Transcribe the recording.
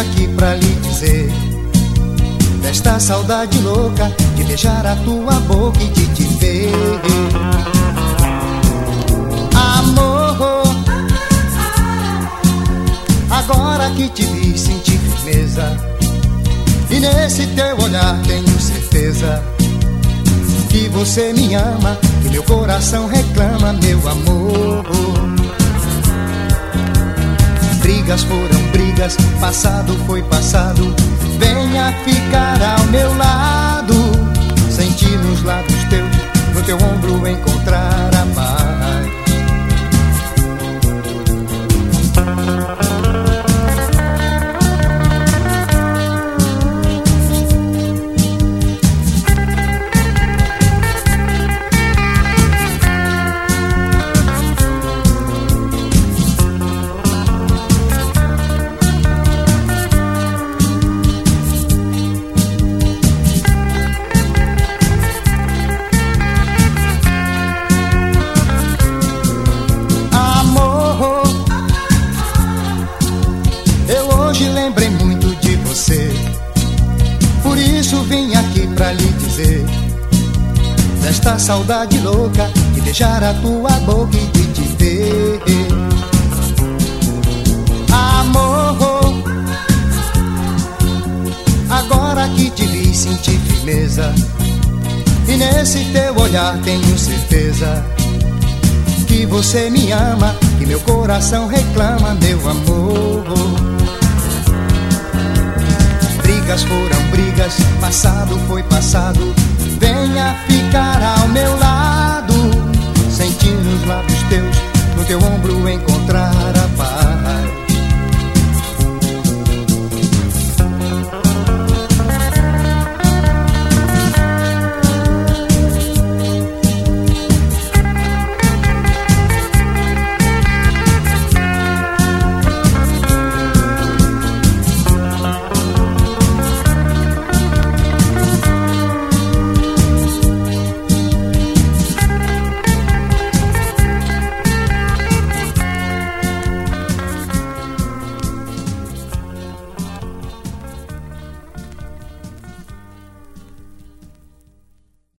aqui pra lhe dizer Desta saudade louca de beijar a tua boca e de te ver. Amor Agora que te vi senti firmeza E nesse teu olhar tenho certeza Que você me ama Que meu coração reclama meu amor brigas foram brigas, passado foi passado. Venha ficar ao meu lado, sentir nos lábios Desta saudade louca de beijar a tua boca e de te ver. Amor Agora que te vi senti firmeza. E nesse teu olhar tenho certeza Que você me ama Que meu coração reclama meu amor Brigas foram brigas, passado foi passado venha ficar ao meu.